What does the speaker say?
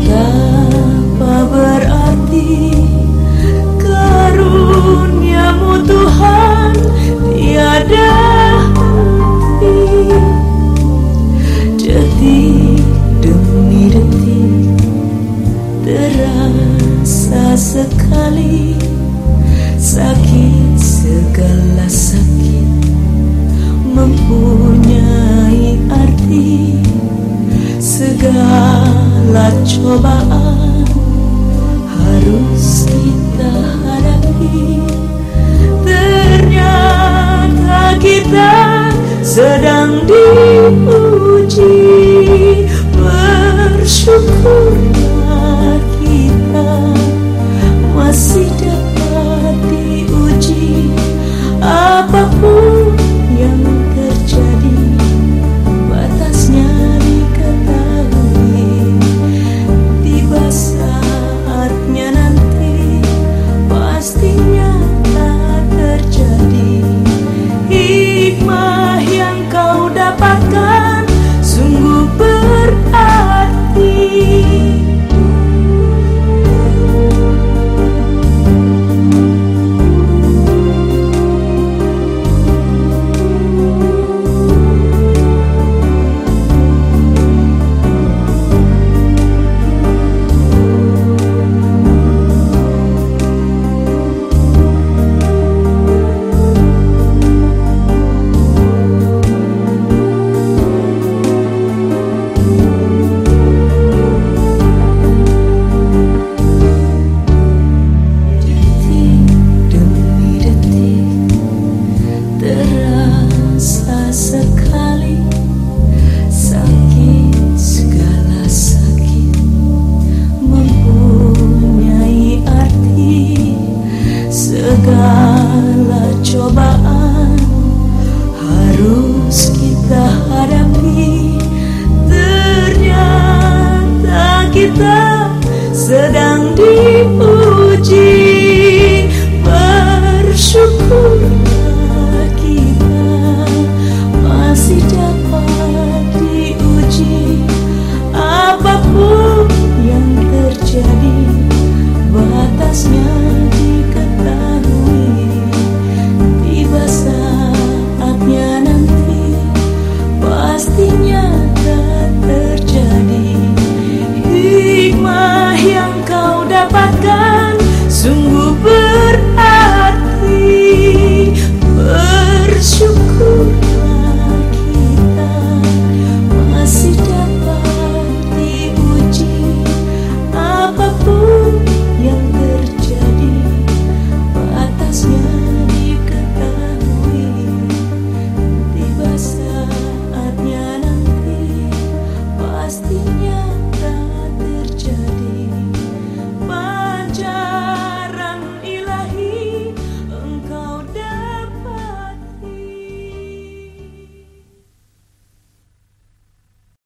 Tak apa berarti karuniamu Tuhan tiada henti. Jadi demi detik terasa sekali sakit segala sakit. harus kita hadapi. Ternyata kita sedang di kita sedang dipu.